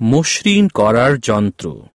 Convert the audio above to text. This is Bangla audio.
মসৃণ করার যন্ত্র।